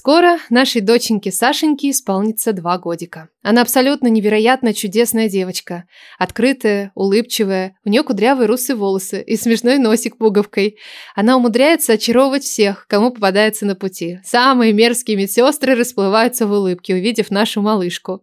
Скоро нашей доченьке Сашеньке исполнится два годика. Она абсолютно невероятно чудесная девочка. Открытая, улыбчивая, у нее кудрявые русые волосы и смешной носик пуговкой. Она умудряется очаровывать всех, кому попадается на пути. Самые мерзкие медсестры расплываются в улыбке, увидев нашу малышку.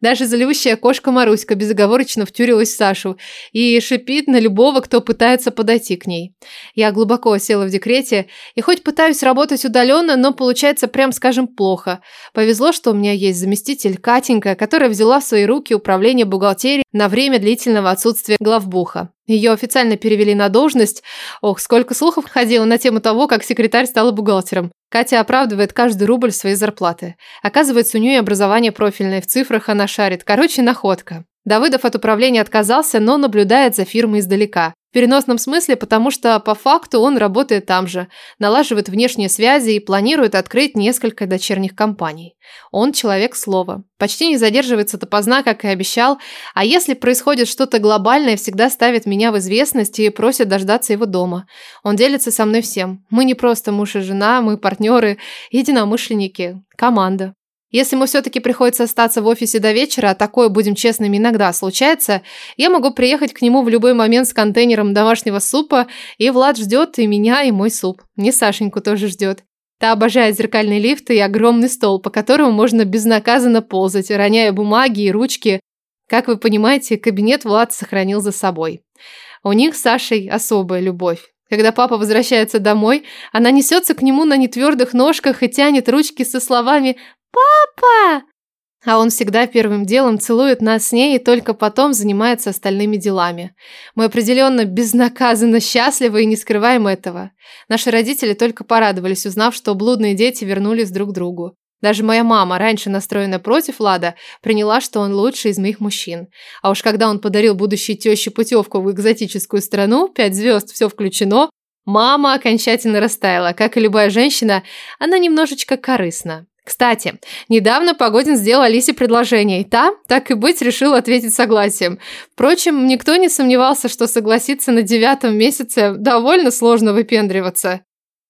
Даже злющая кошка Маруська безоговорочно втюрилась в Сашу и шипит на любого, кто пытается подойти к ней. Я глубоко села в декрете и хоть пытаюсь работать удаленно, но получается, прям скажем, плохо. Повезло, что у меня есть заместитель Катенька, которая взяла в свои руки управление бухгалтерией на время длительного отсутствия главбуха. Ее официально перевели на должность. Ох, сколько слухов ходило на тему того, как секретарь стала бухгалтером. Катя оправдывает каждый рубль своей зарплаты. Оказывается, у нее образование профильное, в цифрах она шарит. Короче, находка. Давыдов от управления отказался, но наблюдает за фирмой издалека. В переносном смысле, потому что по факту он работает там же, налаживает внешние связи и планирует открыть несколько дочерних компаний. Он человек слова. Почти не задерживается допоздна, как и обещал, а если происходит что-то глобальное, всегда ставит меня в известность и просит дождаться его дома. Он делится со мной всем. Мы не просто муж и жена, мы партнеры, единомышленники, команда. Если ему все-таки приходится остаться в офисе до вечера, а такое, будем честными, иногда случается, я могу приехать к нему в любой момент с контейнером домашнего супа, и Влад ждет и меня, и мой суп. Не Сашеньку тоже ждет. Та обожает зеркальные лифты и огромный стол, по которому можно безнаказанно ползать, роняя бумаги и ручки. Как вы понимаете, кабинет Влад сохранил за собой. У них с Сашей особая любовь. Когда папа возвращается домой, она несется к нему на нетвердых ножках и тянет ручки со словами «Папа!» А он всегда первым делом целует нас с ней и только потом занимается остальными делами. Мы определенно безнаказанно счастливы и не скрываем этого. Наши родители только порадовались, узнав, что блудные дети вернулись друг к другу. Даже моя мама, раньше настроенная против Лада, приняла, что он лучший из моих мужчин. А уж когда он подарил будущей теще путевку в экзотическую страну, пять звезд, все включено, мама окончательно растаяла. Как и любая женщина, она немножечко корыстна. Кстати, недавно Погодин сделал Алисе предложение, и та, так и быть, решила ответить согласием. Впрочем, никто не сомневался, что согласиться на девятом месяце довольно сложно выпендриваться.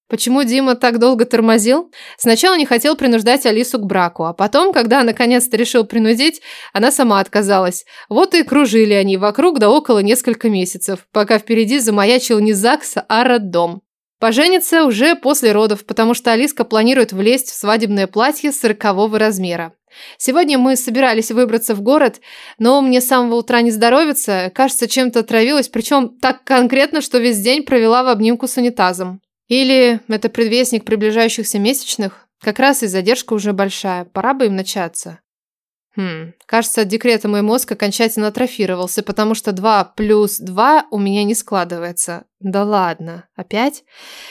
Почему Дима так долго тормозил? Сначала не хотел принуждать Алису к браку, а потом, когда наконец-то решил принудить, она сама отказалась. Вот и кружили они вокруг да около несколько месяцев, пока впереди замаячил не ЗАГС, а роддом. Поженится уже после родов, потому что Алиска планирует влезть в свадебное платье сорокового размера. Сегодня мы собирались выбраться в город, но мне с самого утра не здоровится, кажется, чем-то отравилась, причем так конкретно, что весь день провела в обнимку с унитазом. Или это предвестник приближающихся месячных? Как раз и задержка уже большая, пора бы им начаться. Хм, кажется, от декрета мой мозг окончательно атрофировался, потому что 2 плюс 2 у меня не складывается. Да ладно, опять?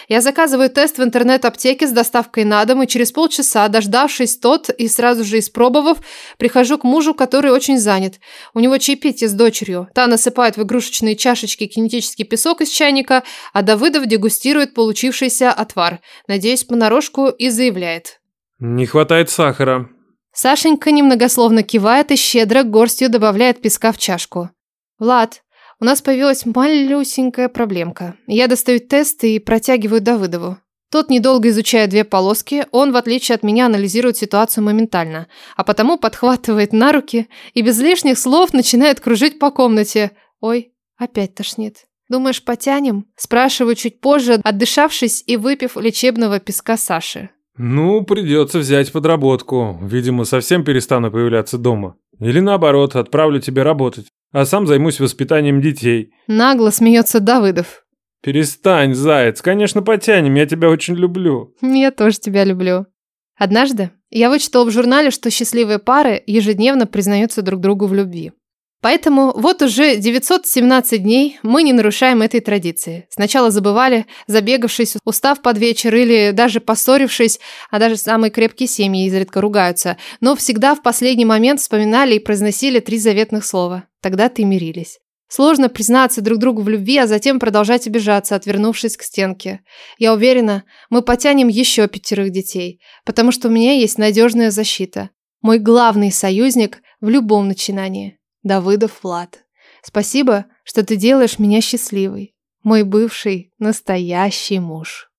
Я заказываю тест в интернет-аптеке с доставкой на дом, и через полчаса, дождавшись тот и сразу же испробовав, прихожу к мужу, который очень занят. У него чаепитие с дочерью. Та насыпает в игрушечные чашечки кинетический песок из чайника, а Давыдов дегустирует получившийся отвар. Надеюсь, понарошку и заявляет. Не хватает сахара. Сашенька немногословно кивает и щедро горстью добавляет песка в чашку. «Влад, у нас появилась малюсенькая проблемка. Я достаю тест и протягиваю Давыдову. Тот недолго изучая две полоски, он, в отличие от меня, анализирует ситуацию моментально, а потому подхватывает на руки и без лишних слов начинает кружить по комнате. Ой, опять тошнит. Думаешь, потянем? Спрашиваю чуть позже, отдышавшись и выпив лечебного песка Саши. Ну, придется взять подработку. Видимо, совсем перестану появляться дома. Или наоборот, отправлю тебя работать. А сам займусь воспитанием детей. Нагло смеется Давыдов. Перестань, заяц. Конечно, потянем. Я тебя очень люблю. Я тоже тебя люблю. Однажды я вычитал в журнале, что счастливые пары ежедневно признаются друг другу в любви. Поэтому вот уже 917 дней мы не нарушаем этой традиции. Сначала забывали, забегавшись, устав под вечер или даже поссорившись, а даже самые крепкие семьи изредка ругаются, но всегда в последний момент вспоминали и произносили три заветных слова. Тогда-то и мирились. Сложно признаться друг другу в любви, а затем продолжать обижаться, отвернувшись к стенке. Я уверена, мы потянем еще пятерых детей, потому что у меня есть надежная защита. Мой главный союзник в любом начинании. Давыдов Влад. Спасибо, что ты делаешь меня счастливой. Мой бывший настоящий муж.